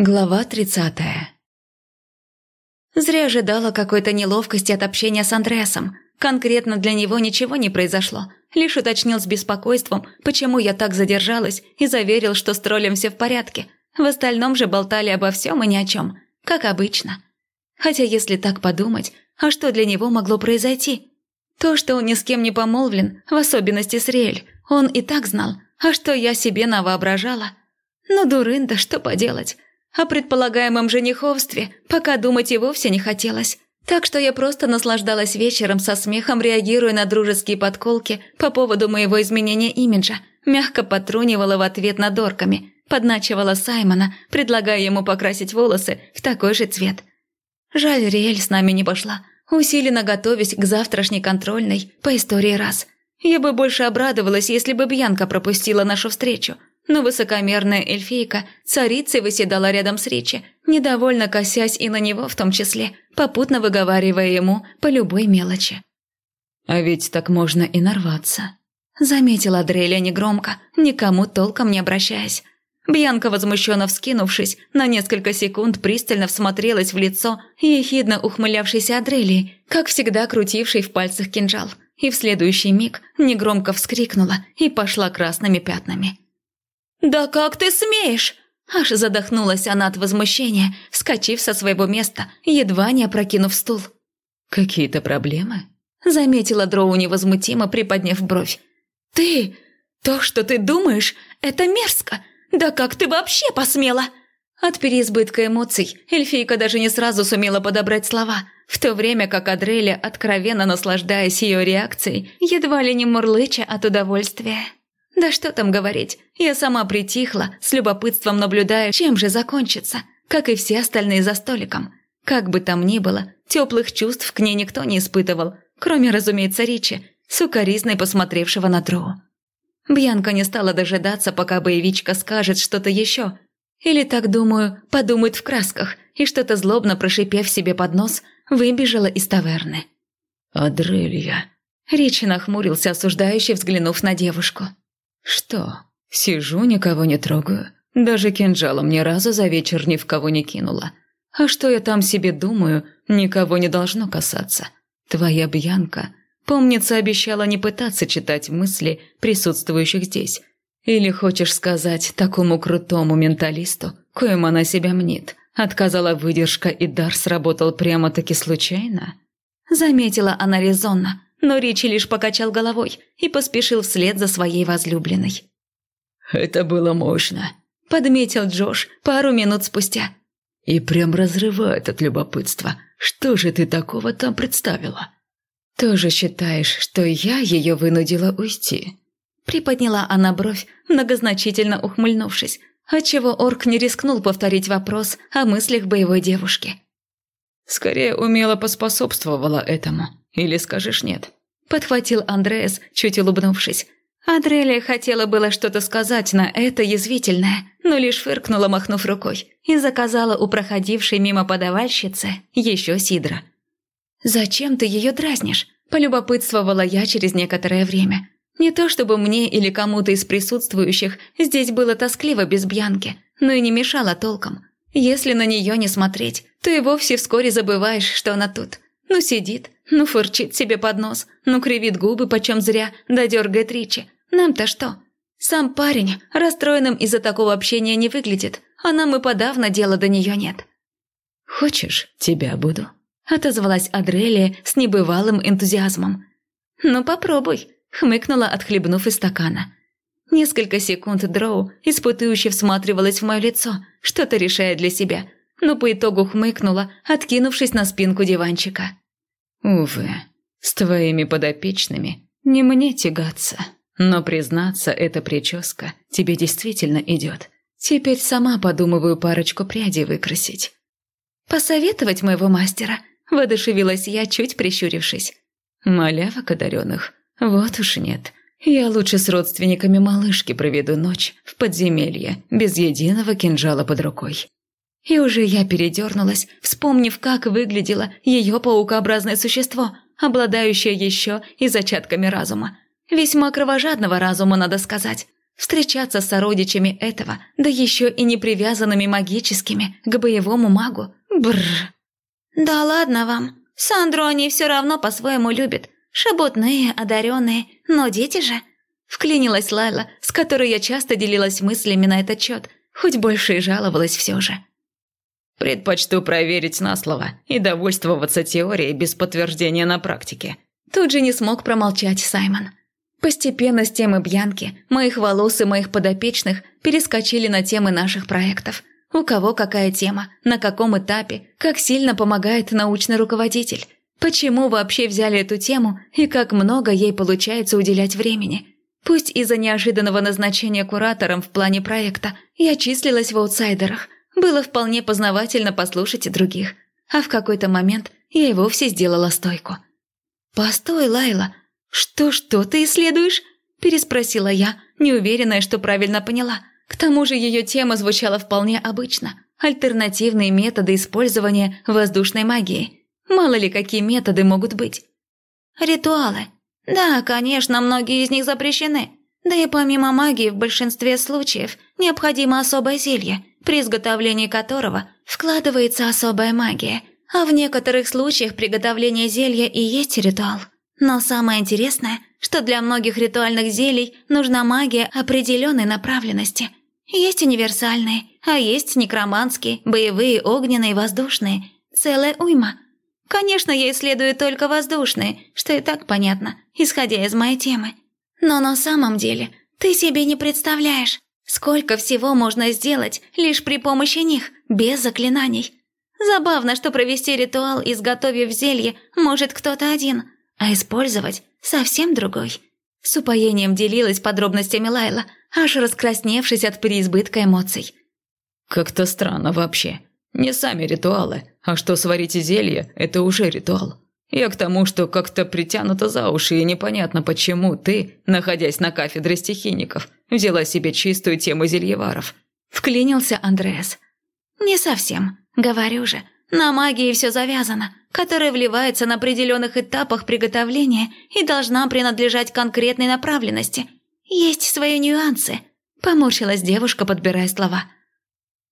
Глава тридцатая Зря ожидала какой-то неловкости от общения с Андреасом. Конкретно для него ничего не произошло. Лишь уточнил с беспокойством, почему я так задержалась, и заверил, что с троллем все в порядке. В остальном же болтали обо всем и ни о чем. Как обычно. Хотя, если так подумать, а что для него могло произойти? То, что он ни с кем не помолвлен, в особенности с Риэль, он и так знал. А что я себе навоображала? Ну, дурында, что поделать? О предполагаемом жениховстве пока думать и вовсе не хотелось. Так что я просто наслаждалась вечером со смехом, реагируя на дружеские подколки по поводу моего изменения имиджа, мягко подтрунивала в ответ надорками, подначивала Саймона, предлагая ему покрасить волосы в такой же цвет. Жаль, Риэль с нами не пошла, усиленно готовясь к завтрашней контрольной по истории раз. Я бы больше обрадовалась, если бы Бьянка пропустила нашу встречу – но высокомерная эльфийка царицей выседала рядом с Ричи, недовольно косясь и на него в том числе, попутно выговаривая ему по любой мелочи. «А ведь так можно и нарваться», – заметила Дреля негромко, никому толком не обращаясь. Бьянка, возмущенно вскинувшись, на несколько секунд пристально всмотрелась в лицо ехидно ухмылявшейся Адрелии, как всегда крутившей в пальцах кинжал, и в следующий миг негромко вскрикнула и пошла красными пятнами. «Да как ты смеешь?» Аж задохнулась она от возмущения, вскочив со своего места, едва не опрокинув стул. «Какие-то проблемы?» Заметила Дроу невозмутимо, приподняв бровь. «Ты... То, что ты думаешь, это мерзко! Да как ты вообще посмела?» От переизбытка эмоций эльфийка даже не сразу сумела подобрать слова, в то время как Адреля, откровенно наслаждаясь ее реакцией, едва ли не мурлыча от удовольствия. Да что там говорить, я сама притихла, с любопытством наблюдая, чем же закончится, как и все остальные за столиком. Как бы там ни было, теплых чувств к ней никто не испытывал, кроме, разумеется, Ричи, сукоризной посмотревшего на Дроу. Бьянка не стала дожидаться, пока боевичка скажет что-то еще. Или, так думаю, подумает в красках, и что-то злобно прошипев себе под нос, выбежала из таверны. «Адрелья!» Ричи нахмурился, осуждающий, взглянув на девушку. «Что? Сижу, никого не трогаю. Даже кинжалом ни разу за вечер ни в кого не кинула. А что я там себе думаю, никого не должно касаться. Твоя Бьянка, помнится, обещала не пытаться читать мысли присутствующих здесь. Или хочешь сказать такому крутому менталисту, коим она себя мнит, отказала выдержка и дар сработал прямо-таки случайно?» Заметила она резонно, но Ричи лишь покачал головой и поспешил вслед за своей возлюбленной. «Это было мощно», – подметил Джош пару минут спустя. «И прям разрывает от любопытства. Что же ты такого там представила?» «Тоже считаешь, что я ее вынудила уйти?» Приподняла она бровь, многозначительно ухмыльнувшись, отчего орк не рискнул повторить вопрос о мыслях боевой девушки. «Скорее умело поспособствовала этому. Или скажешь нет?» Подхватил Андреас, чуть улыбнувшись. Адрелия хотела было что-то сказать на это язвительное, но лишь фыркнула, махнув рукой, и заказала у проходившей мимо подавальщицы еще сидра. «Зачем ты ее дразнишь?» – полюбопытствовала я через некоторое время. Не то чтобы мне или кому-то из присутствующих здесь было тоскливо без Бьянки, но и не мешало толком. Если на нее не смотреть, то и вовсе вскоре забываешь, что она тут. Ну сидит, ну фырчит себе под нос, ну кривит губы почем зря, да дергает Ричи. Нам-то что? Сам парень расстроенным из-за такого общения не выглядит, а нам и подавно дела до нее нет. «Хочешь, тебя буду?» – отозвалась Адрелия с небывалым энтузиазмом. «Ну попробуй», – хмыкнула, отхлебнув из стакана. Несколько секунд Дроу испытующе всматривалась в мое лицо, что-то решая для себя, но по итогу хмыкнула, откинувшись на спинку диванчика. «Увы, с твоими подопечными не мне тягаться, но, признаться, эта прическа тебе действительно идет. Теперь сама подумываю парочку прядей выкрасить». «Посоветовать моего мастера?» – воодушевилась я, чуть прищурившись. «Малявок одаренных? Вот уж нет. Я лучше с родственниками малышки проведу ночь в подземелье, без единого кинжала под рукой». И уже я передернулась, вспомнив, как выглядело ее паукообразное существо, обладающее еще и зачатками разума. Весьма кровожадного разума, надо сказать. Встречаться с сородичами этого, да еще и не привязанными магическими к боевому магу. Бррр. «Да ладно вам. Сандру они все равно по-своему любят. Шебутные, одаренные, но дети же...» Вклинилась Лайла, с которой я часто делилась мыслями на этот счет, хоть больше и жаловалась все же. «Предпочту проверить на слово и довольствоваться теорией без подтверждения на практике». Тут же не смог промолчать Саймон. Постепенно с темы Бьянки, моих волос и моих подопечных перескочили на темы наших проектов. У кого какая тема, на каком этапе, как сильно помогает научный руководитель, почему вообще взяли эту тему и как много ей получается уделять времени. Пусть из-за неожиданного назначения куратором в плане проекта я числилась в аутсайдерах, было вполне познавательно послушать и других, а в какой-то момент я и вовсе сделала стойку. «Постой, Лайла, «Что-что ты исследуешь?» – переспросила я, неуверенная, что правильно поняла. К тому же ее тема звучала вполне обычно. Альтернативные методы использования воздушной магии. Мало ли, какие методы могут быть. Ритуалы. Да, конечно, многие из них запрещены. Да и помимо магии в большинстве случаев необходимо особое зелье, при изготовлении которого вкладывается особая магия. А в некоторых случаях приготовление зелья и есть ритуал – но самое интересное, что для многих ритуальных зелий нужна магия определенной направленности. Есть универсальные, а есть некроманские, боевые, огненные, воздушные. Целая уйма. Конечно, я исследую только воздушные, что и так понятно, исходя из моей темы. Но на самом деле ты себе не представляешь, сколько всего можно сделать лишь при помощи них, без заклинаний. Забавно, что провести ритуал, изготовив зелье, может кто-то один – а использовать совсем другой. С упоением делилась подробностями Лайла, аж раскрасневшись от переизбытка эмоций. «Как-то странно вообще. Не сами ритуалы, а что сварите зелье – это уже ритуал. Я к тому, что как-то притянуто за уши, и непонятно, почему ты, находясь на кафедре стихийников, взяла себе чистую тему зельеваров». Вклинился Андреас. «Не совсем, говорю же, на магии все завязано которая вливается на определенных этапах приготовления и должна принадлежать конкретной направленности. Есть свои нюансы», – поморщилась девушка, подбирая слова.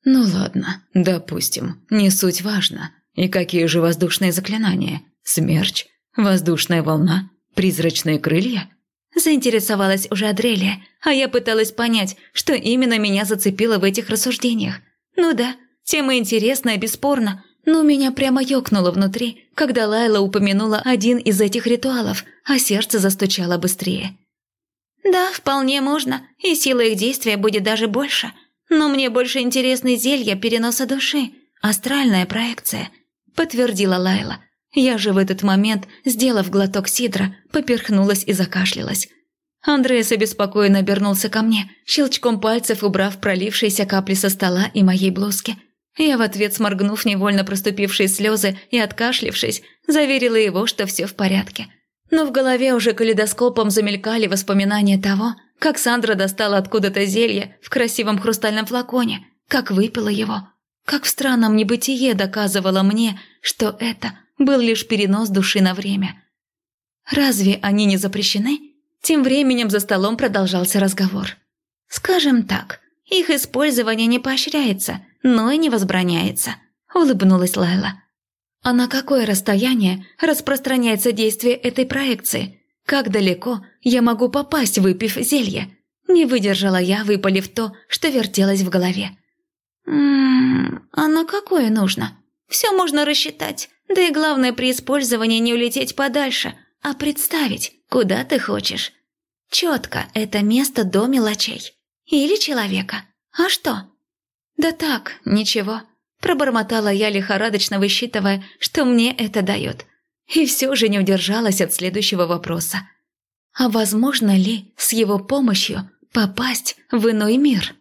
«Ну ладно, допустим, не суть важно. И какие же воздушные заклинания? Смерч? Воздушная волна? Призрачные крылья?» Заинтересовалась уже Адрелия, а я пыталась понять, что именно меня зацепило в этих рассуждениях. Ну да, тема интересная, бесспорно, но меня прямо ёкнуло внутри, когда Лайла упомянула один из этих ритуалов, а сердце застучало быстрее. «Да, вполне можно, и сила их действия будет даже больше. Но мне больше интересны зелья переноса души, астральная проекция», – подтвердила Лайла. Я же в этот момент, сделав глоток сидра, поперхнулась и закашлялась. Андреас обеспокоенно обернулся ко мне, щелчком пальцев убрав пролившиеся капли со стола и моей блузки – я в ответ, сморгнув невольно проступившие слезы и откашлившись, заверила его, что все в порядке. Но в голове уже калейдоскопом замелькали воспоминания того, как Сандра достала откуда-то зелье в красивом хрустальном флаконе, как выпила его, как в странном небытие доказывала мне, что это был лишь перенос души на время. Разве они не запрещены? Тем временем за столом продолжался разговор. Скажем так, их использование не поощряется – но и не возбраняется», – улыбнулась Лайла. «А на какое расстояние распространяется действие этой проекции? Как далеко я могу попасть, выпив зелье?» Не выдержала я, выпалив то, что вертелось в голове. «Ммм, а на какое нужно? Все можно рассчитать, да и главное при использовании не улететь подальше, а представить, куда ты хочешь. Четко это место до мелочей. Или человека. А что?» «Да так, ничего», – пробормотала я, лихорадочно высчитывая, что мне это дает. И все же не удержалась от следующего вопроса. «А возможно ли с его помощью попасть в иной мир?»